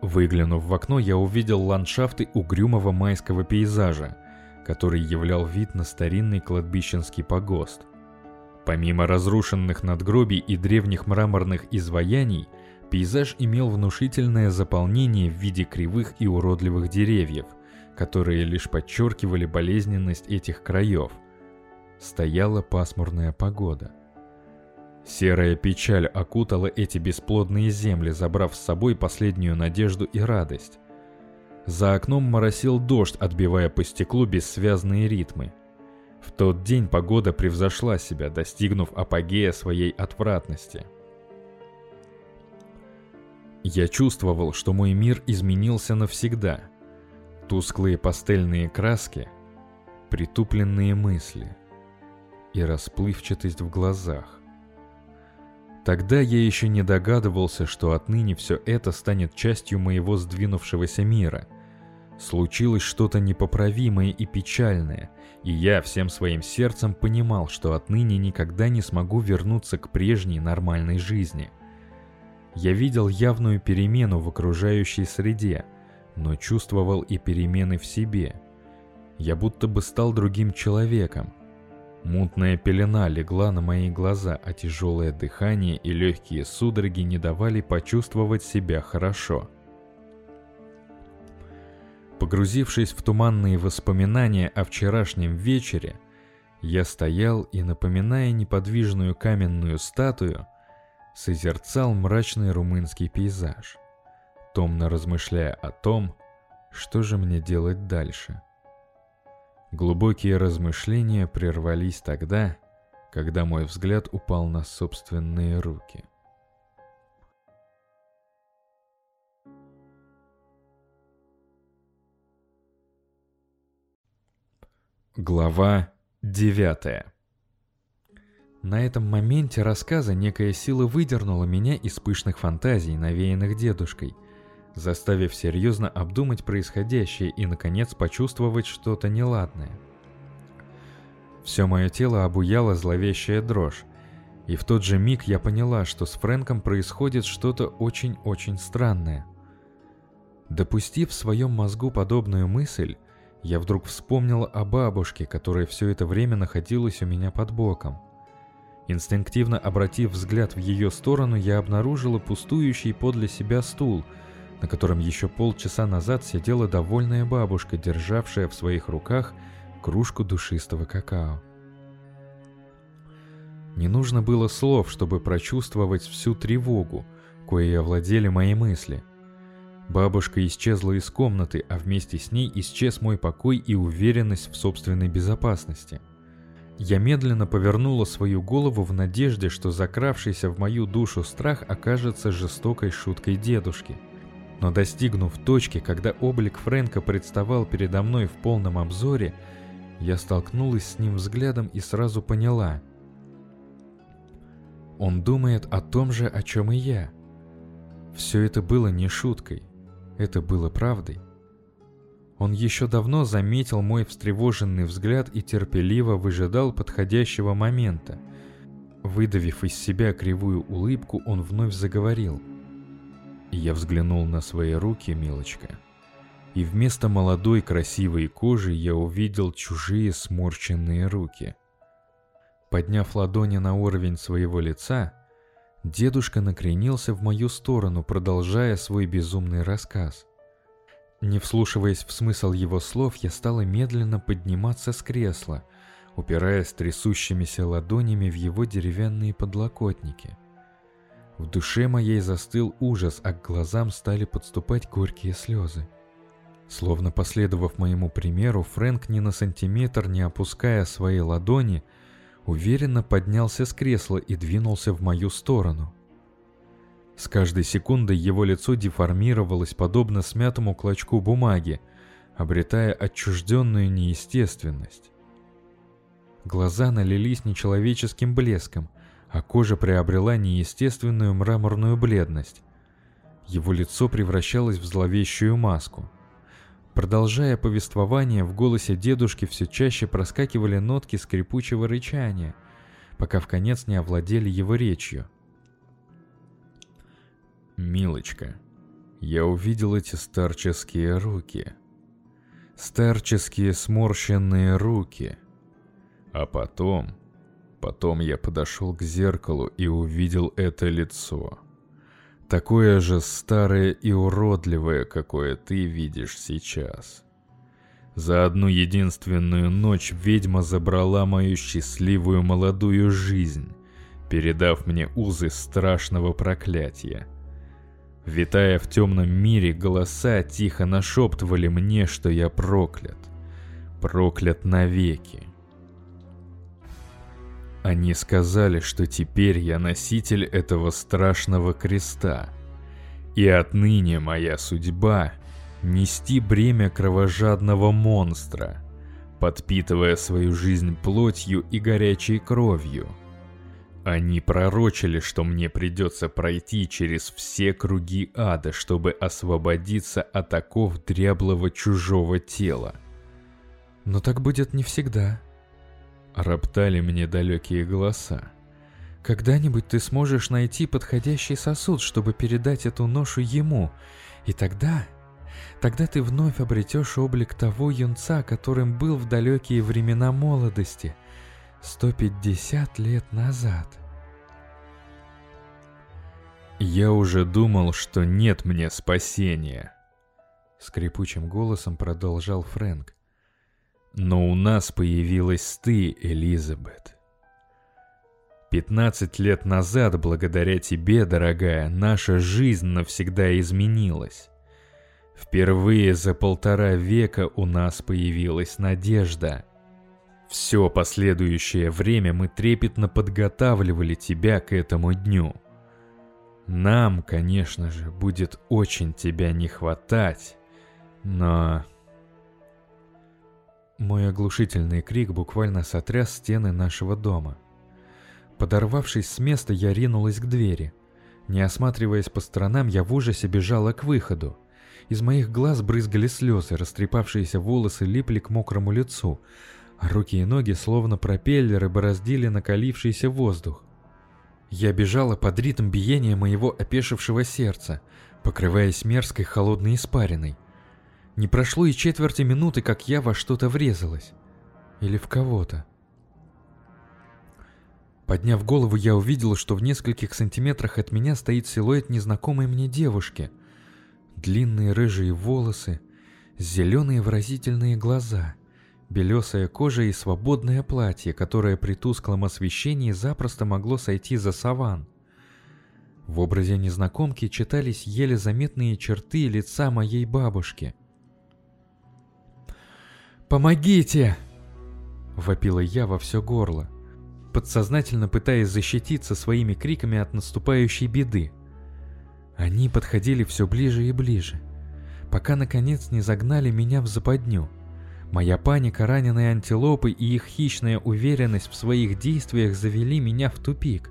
Выглянув в окно, я увидел ландшафты угрюмого майского пейзажа, который являл вид на старинный кладбищенский погост. Помимо разрушенных надгробий и древних мраморных изваяний, пейзаж имел внушительное заполнение в виде кривых и уродливых деревьев, которые лишь подчеркивали болезненность этих краев. Стояла пасмурная погода – Серая печаль окутала эти бесплодные земли, забрав с собой последнюю надежду и радость. За окном моросил дождь, отбивая по стеклу бессвязные ритмы. В тот день погода превзошла себя, достигнув апогея своей отвратности. Я чувствовал, что мой мир изменился навсегда. Тусклые пастельные краски, притупленные мысли и расплывчатость в глазах. Тогда я еще не догадывался, что отныне все это станет частью моего сдвинувшегося мира. Случилось что-то непоправимое и печальное, и я всем своим сердцем понимал, что отныне никогда не смогу вернуться к прежней нормальной жизни. Я видел явную перемену в окружающей среде, но чувствовал и перемены в себе. Я будто бы стал другим человеком, Мутная пелена легла на мои глаза, а тяжелое дыхание и легкие судороги не давали почувствовать себя хорошо. Погрузившись в туманные воспоминания о вчерашнем вечере, я стоял и, напоминая неподвижную каменную статую, созерцал мрачный румынский пейзаж, томно размышляя о том, что же мне делать дальше. Глубокие размышления прервались тогда, когда мой взгляд упал на собственные руки. Глава 9 На этом моменте рассказа некая сила выдернула меня из пышных фантазий, навеянных дедушкой, заставив серьезно обдумать происходящее и, наконец, почувствовать что-то неладное. Все мое тело обуяла зловещая дрожь, и в тот же миг я поняла, что с Фрэнком происходит что-то очень-очень странное. Допустив в своем мозгу подобную мысль, я вдруг вспомнила о бабушке, которая все это время находилась у меня под боком. Инстинктивно обратив взгляд в ее сторону, я обнаружила пустующий подле себя стул, на котором еще полчаса назад сидела довольная бабушка, державшая в своих руках кружку душистого какао. Не нужно было слов, чтобы прочувствовать всю тревогу, коей овладели мои мысли. Бабушка исчезла из комнаты, а вместе с ней исчез мой покой и уверенность в собственной безопасности. Я медленно повернула свою голову в надежде, что закравшийся в мою душу страх окажется жестокой шуткой дедушки. Но достигнув точки, когда облик Фрэнка представал передо мной в полном обзоре, я столкнулась с ним взглядом и сразу поняла. Он думает о том же, о чем и я. Все это было не шуткой, это было правдой. Он еще давно заметил мой встревоженный взгляд и терпеливо выжидал подходящего момента. Выдавив из себя кривую улыбку, он вновь заговорил. Я взглянул на свои руки, милочка и вместо молодой красивой кожи я увидел чужие сморщенные руки. Подняв ладони на уровень своего лица, дедушка накренился в мою сторону, продолжая свой безумный рассказ. Не вслушиваясь в смысл его слов, я стала медленно подниматься с кресла, упираясь трясущимися ладонями в его деревянные подлокотники. В душе моей застыл ужас, а к глазам стали подступать горькие слезы. Словно последовав моему примеру, Фрэнк ни на сантиметр не опуская свои ладони, уверенно поднялся с кресла и двинулся в мою сторону. С каждой секундой его лицо деформировалось подобно смятому клочку бумаги, обретая отчужденную неестественность. Глаза налились нечеловеческим блеском, а кожа приобрела неестественную мраморную бледность. Его лицо превращалось в зловещую маску – Продолжая повествование, в голосе дедушки все чаще проскакивали нотки скрипучего рычания, пока в конец не овладели его речью. «Милочка, я увидел эти старческие руки. Старческие сморщенные руки. А потом... Потом я подошел к зеркалу и увидел это лицо такое же старое и уродливое, какое ты видишь сейчас. За одну единственную ночь ведьма забрала мою счастливую молодую жизнь, передав мне узы страшного проклятия. Витая в темном мире, голоса тихо нашептывали мне, что я проклят. Проклят навеки. Они сказали, что теперь я носитель этого страшного креста. И отныне моя судьба — нести бремя кровожадного монстра, подпитывая свою жизнь плотью и горячей кровью. Они пророчили, что мне придется пройти через все круги ада, чтобы освободиться от оков дряблого чужого тела. Но так будет не всегда, Роптали мне далекие голоса. Когда-нибудь ты сможешь найти подходящий сосуд, чтобы передать эту ношу ему, и тогда... Тогда ты вновь обретешь облик того юнца, которым был в далекие времена молодости, 150 лет назад. Я уже думал, что нет мне спасения. Скрипучим голосом продолжал Фрэнк. Но у нас появилась ты, Элизабет. Пятнадцать лет назад, благодаря тебе, дорогая, наша жизнь навсегда изменилась. Впервые за полтора века у нас появилась надежда. Все последующее время мы трепетно подготавливали тебя к этому дню. Нам, конечно же, будет очень тебя не хватать, но мой оглушительный крик буквально сотряс стены нашего дома. Подорвавшись с места, я ринулась к двери. Не осматриваясь по сторонам, я в ужасе бежала к выходу. Из моих глаз брызгали слезы, растрепавшиеся волосы липли к мокрому лицу, а руки и ноги, словно пропеллеры, бороздили накалившийся воздух. Я бежала под ритм биения моего опешившего сердца, покрываясь мерзкой холодной испариной. Не прошло и четверти минуты, как я во что-то врезалась. Или в кого-то. Подняв голову, я увидела, что в нескольких сантиметрах от меня стоит силуэт незнакомой мне девушки. Длинные рыжие волосы, зеленые выразительные глаза, белесая кожа и свободное платье, которое при тусклом освещении запросто могло сойти за саван. В образе незнакомки читались еле заметные черты лица моей бабушки. «Помогите!» — вопила я во все горло подсознательно пытаясь защититься своими криками от наступающей беды. Они подходили все ближе и ближе, пока наконец не загнали меня в западню. Моя паника раненой антилопы и их хищная уверенность в своих действиях завели меня в тупик.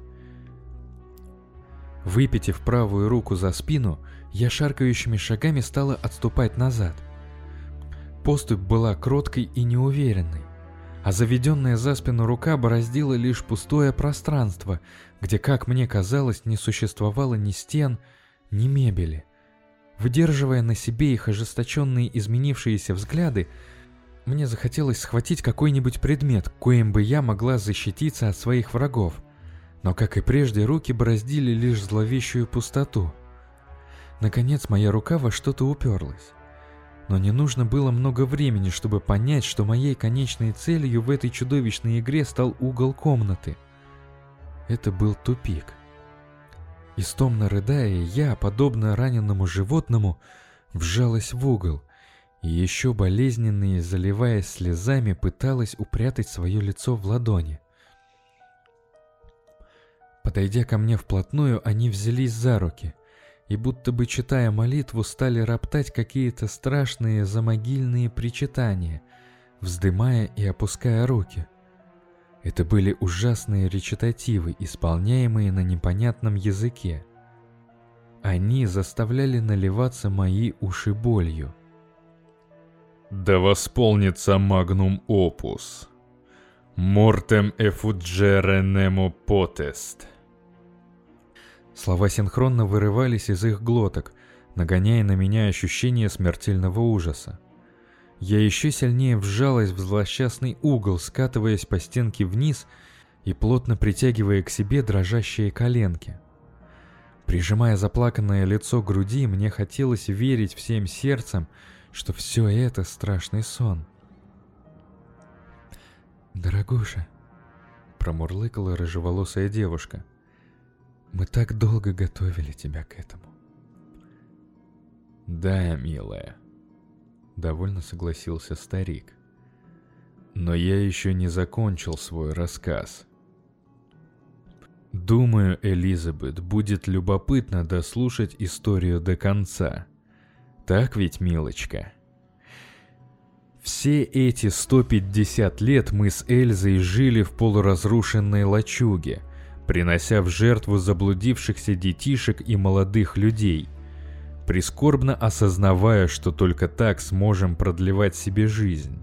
Выпитив правую руку за спину, я шаркающими шагами стала отступать назад. Поступь была кроткой и неуверенной а заведенная за спину рука бороздила лишь пустое пространство, где, как мне казалось, не существовало ни стен, ни мебели. Выдерживая на себе их ожесточенные изменившиеся взгляды, мне захотелось схватить какой-нибудь предмет, коим бы я могла защититься от своих врагов. Но, как и прежде, руки бороздили лишь зловещую пустоту. Наконец, моя рука во что-то уперлась но не нужно было много времени, чтобы понять, что моей конечной целью в этой чудовищной игре стал угол комнаты. Это был тупик. Истомно рыдая, я, подобно раненому животному, вжалась в угол и еще болезненнее, заливаясь слезами, пыталась упрятать свое лицо в ладони. Подойдя ко мне вплотную, они взялись за руки — и будто бы читая молитву стали роптать какие-то страшные замогильные причитания, вздымая и опуская руки. Это были ужасные речитативы, исполняемые на непонятном языке. Они заставляли наливаться мои уши болью. «Да восполнится магнум опус. Мортем эфуджере немо потест». Слова синхронно вырывались из их глоток, нагоняя на меня ощущение смертельного ужаса. Я еще сильнее вжалась в злосчастный угол, скатываясь по стенке вниз и плотно притягивая к себе дрожащие коленки. Прижимая заплаканное лицо к груди, мне хотелось верить всем сердцем, что все это страшный сон. «Дорогуша», — промурлыкала рыжеволосая девушка, мы так долго готовили тебя к этому. Да, милая. Довольно согласился старик. Но я еще не закончил свой рассказ. Думаю, Элизабет, будет любопытно дослушать историю до конца. Так ведь, милочка? Все эти 150 лет мы с Эльзой жили в полуразрушенной лачуге – принося в жертву заблудившихся детишек и молодых людей, прискорбно осознавая, что только так сможем продлевать себе жизнь.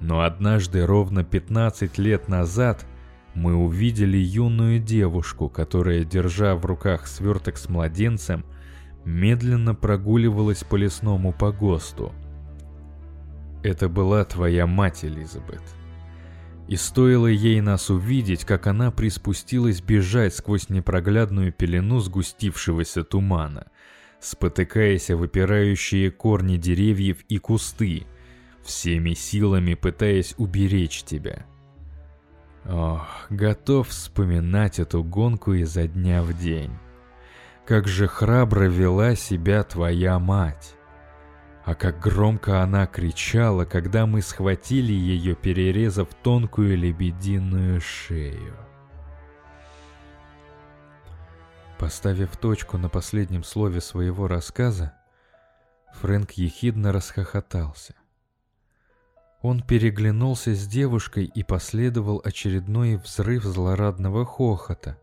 Но однажды ровно 15 лет назад мы увидели юную девушку, которая, держа в руках сверток с младенцем, медленно прогуливалась по лесному погосту. Это была твоя мать, Элизабет. И стоило ей нас увидеть, как она приспустилась бежать сквозь непроглядную пелену сгустившегося тумана, спотыкаясь о выпирающие корни деревьев и кусты, всеми силами пытаясь уберечь тебя. Ох, готов вспоминать эту гонку изо дня в день. Как же храбро вела себя твоя мать. А как громко она кричала, когда мы схватили ее, перерезав тонкую лебединую шею. Поставив точку на последнем слове своего рассказа, Фрэнк ехидно расхохотался. Он переглянулся с девушкой и последовал очередной взрыв злорадного хохота,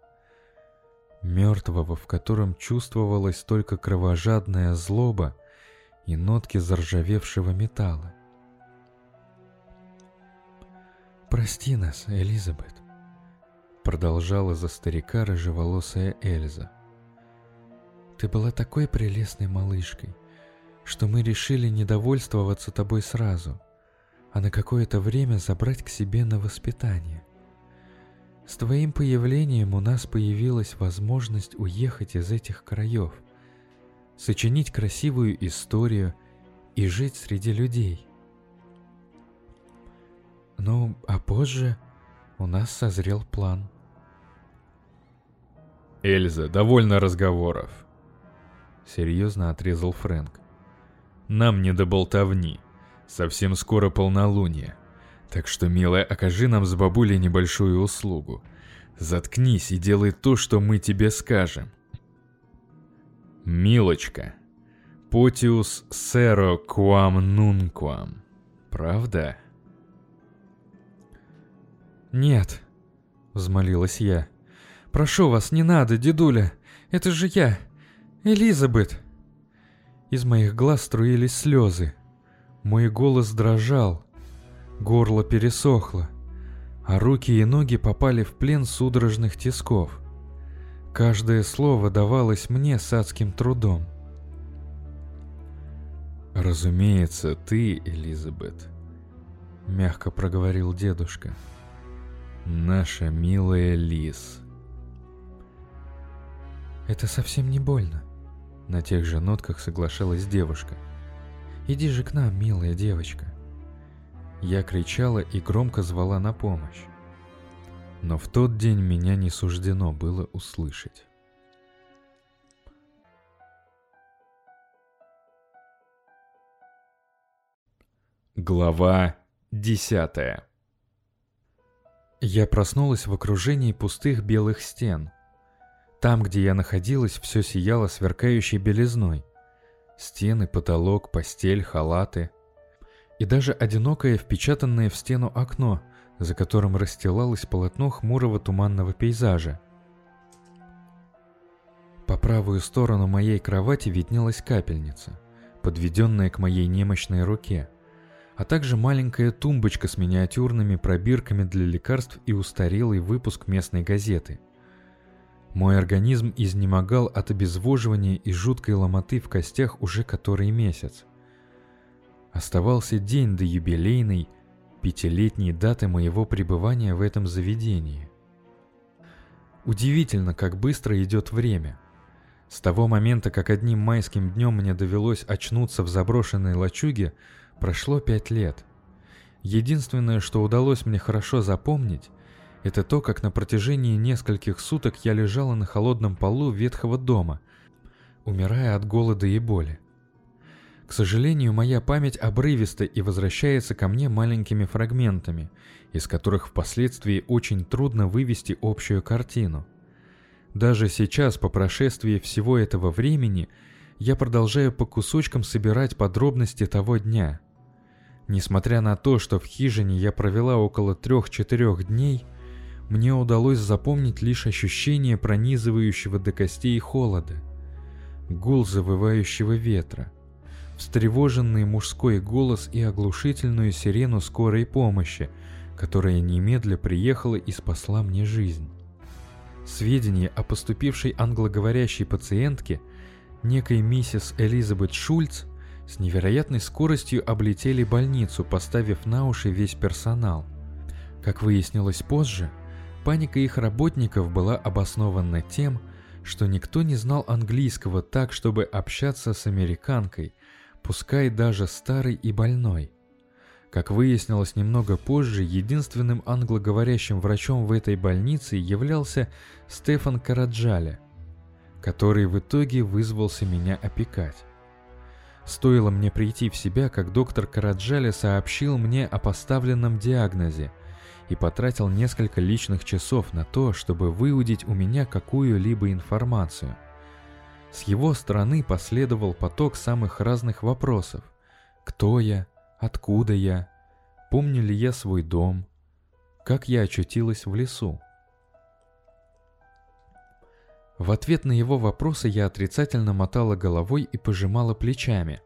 мертвого, в котором чувствовалась только кровожадная злоба и нотки заржавевшего металла. «Прости нас, Элизабет», — продолжала за старика рыжеволосая Эльза. «Ты была такой прелестной малышкой, что мы решили не довольствоваться тобой сразу, а на какое-то время забрать к себе на воспитание. С твоим появлением у нас появилась возможность уехать из этих краев, сочинить красивую историю и жить среди людей. Ну, а позже у нас созрел план. Эльза, довольно разговоров. Серьезно отрезал Фрэнк. Нам не до болтовни. Совсем скоро полнолуние. Так что, милая, окажи нам с бабулей небольшую услугу. Заткнись и делай то, что мы тебе скажем. Милочка. Потиус серо quam nunquam. Правда? «Нет», — взмолилась я. «Прошу вас, не надо, дедуля. Это же я, Элизабет». Из моих глаз струились слезы. Мой голос дрожал. Горло пересохло, а руки и ноги попали в плен судорожных тисков. Каждое слово давалось мне с адским трудом. «Разумеется, ты, Элизабет», — мягко проговорил дедушка. «Наша милая Лиз». «Это совсем не больно», на тех же нотках соглашалась девушка. «Иди же к нам, милая девочка!» Я кричала и громко звала на помощь. Но в тот день меня не суждено было услышать. Глава десятая Я проснулась в окружении пустых белых стен, там, где я находилась, все сияло сверкающей белизной. Стены, потолок, постель, халаты. И даже одинокое впечатанное в стену окно, за которым расстилалось полотно хмурого туманного пейзажа. По правую сторону моей кровати виднелась капельница, подведенная к моей немощной руке, а также маленькая тумбочка с миниатюрными пробирками для лекарств и устарелый выпуск местной газеты – мой организм изнемогал от обезвоживания и жуткой ломоты в костях уже который месяц. Оставался день до юбилейной, пятилетней даты моего пребывания в этом заведении. Удивительно, как быстро идет время. С того момента, как одним майским днем мне довелось очнуться в заброшенной лачуге, прошло пять лет. Единственное, что удалось мне хорошо запомнить, это то, как на протяжении нескольких суток я лежала на холодном полу ветхого дома, умирая от голода и боли. К сожалению, моя память обрывиста и возвращается ко мне маленькими фрагментами, из которых впоследствии очень трудно вывести общую картину. Даже сейчас, по прошествии всего этого времени, я продолжаю по кусочкам собирать подробности того дня. Несмотря на то, что в хижине я провела около трех-четырех дней, мне удалось запомнить лишь ощущение пронизывающего до костей холода, гул завывающего ветра, встревоженный мужской голос и оглушительную сирену скорой помощи, которая немедля приехала и спасла мне жизнь. Сведения о поступившей англоговорящей пациентке, некой миссис Элизабет Шульц, с невероятной скоростью облетели больницу, поставив на уши весь персонал. Как выяснилось позже, Паника их работников была обоснована тем, что никто не знал английского так, чтобы общаться с американкой, пускай даже старой и больной. Как выяснилось немного позже, единственным англоговорящим врачом в этой больнице являлся Стефан Караджаля, который в итоге вызвался меня опекать. Стоило мне прийти в себя, как доктор Караджаля сообщил мне о поставленном диагнозе – и потратил несколько личных часов на то, чтобы выудить у меня какую-либо информацию. С его стороны последовал поток самых разных вопросов. Кто я? Откуда я? Помню ли я свой дом? Как я очутилась в лесу? В ответ на его вопросы я отрицательно мотала головой и пожимала плечами.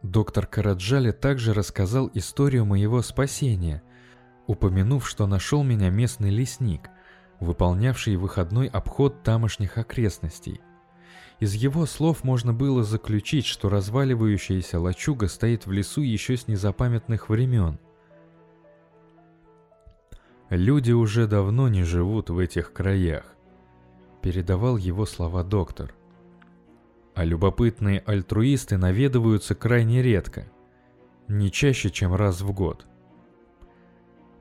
Доктор Караджали также рассказал историю моего спасения, упомянув, что нашел меня местный лесник, выполнявший выходной обход тамошних окрестностей. Из его слов можно было заключить, что разваливающаяся лачуга стоит в лесу еще с незапамятных времен. Люди уже давно не живут в этих краях, передавал его слова доктор а любопытные альтруисты наведываются крайне редко, не чаще, чем раз в год.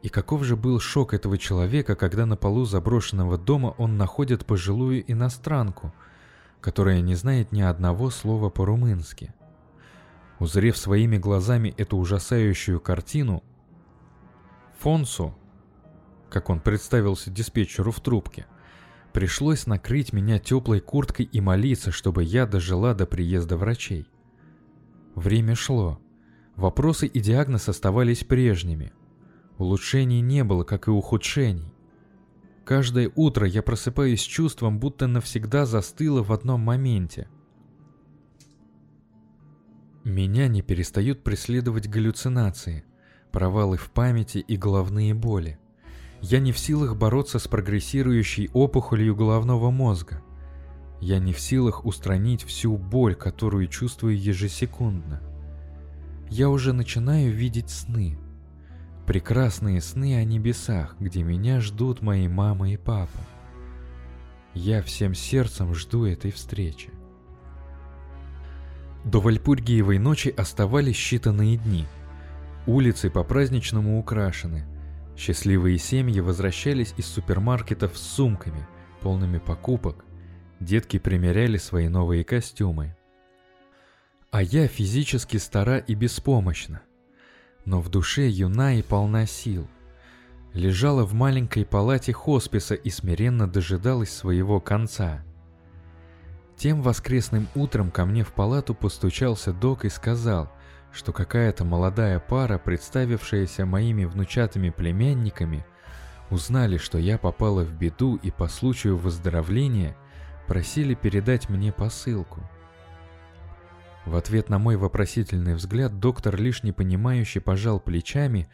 И каков же был шок этого человека, когда на полу заброшенного дома он находит пожилую иностранку, которая не знает ни одного слова по-румынски. Узрев своими глазами эту ужасающую картину, Фонсу, как он представился диспетчеру в трубке – Пришлось накрыть меня теплой курткой и молиться, чтобы я дожила до приезда врачей. Время шло. Вопросы и диагноз оставались прежними. Улучшений не было, как и ухудшений. Каждое утро я просыпаюсь с чувством, будто навсегда застыла в одном моменте. Меня не перестают преследовать галлюцинации, провалы в памяти и головные боли. Я не в силах бороться с прогрессирующей опухолью головного мозга. Я не в силах устранить всю боль, которую чувствую ежесекундно. Я уже начинаю видеть сны. Прекрасные сны о небесах, где меня ждут мои мама и папа. Я всем сердцем жду этой встречи. До Вальпургиевой ночи оставались считанные дни. Улицы по-праздничному украшены – Счастливые семьи возвращались из супермаркетов с сумками, полными покупок. Детки примеряли свои новые костюмы. А я физически стара и беспомощна, но в душе юна и полна сил. Лежала в маленькой палате хосписа и смиренно дожидалась своего конца. Тем воскресным утром ко мне в палату постучался док и сказал, что какая-то молодая пара, представившаяся моими внучатыми племянниками, узнали, что я попала в беду и по случаю выздоровления просили передать мне посылку. В ответ на мой вопросительный взгляд доктор лишь непонимающе пожал плечами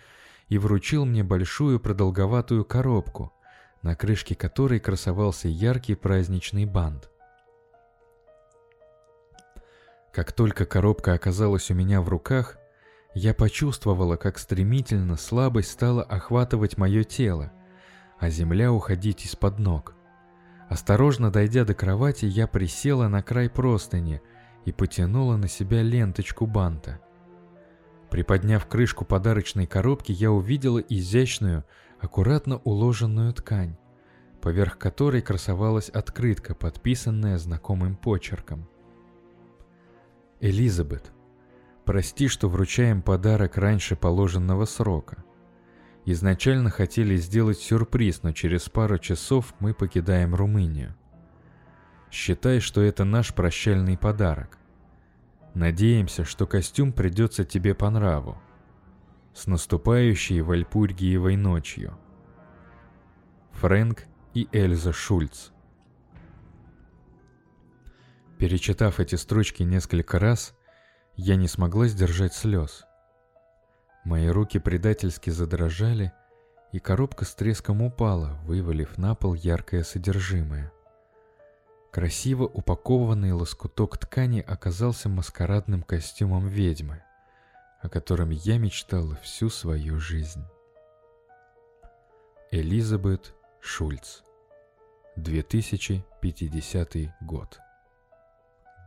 и вручил мне большую продолговатую коробку, на крышке которой красовался яркий праздничный бант. Как только коробка оказалась у меня в руках, я почувствовала, как стремительно слабость стала охватывать мое тело, а земля уходить из-под ног. Осторожно дойдя до кровати, я присела на край простыни и потянула на себя ленточку банта. Приподняв крышку подарочной коробки, я увидела изящную, аккуратно уложенную ткань, поверх которой красовалась открытка, подписанная знакомым почерком. Элизабет, прости, что вручаем подарок раньше положенного срока. Изначально хотели сделать сюрприз, но через пару часов мы покидаем Румынию. Считай, что это наш прощальный подарок. Надеемся, что костюм придется тебе по нраву. С наступающей Вальпургиевой ночью. Фрэнк и Эльза Шульц Перечитав эти строчки несколько раз, я не смогла сдержать слез. Мои руки предательски задрожали, и коробка с треском упала, вывалив на пол яркое содержимое. Красиво упакованный лоскуток ткани оказался маскарадным костюмом ведьмы, о котором я мечтала всю свою жизнь. Элизабет Шульц 2050 год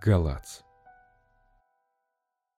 Галац.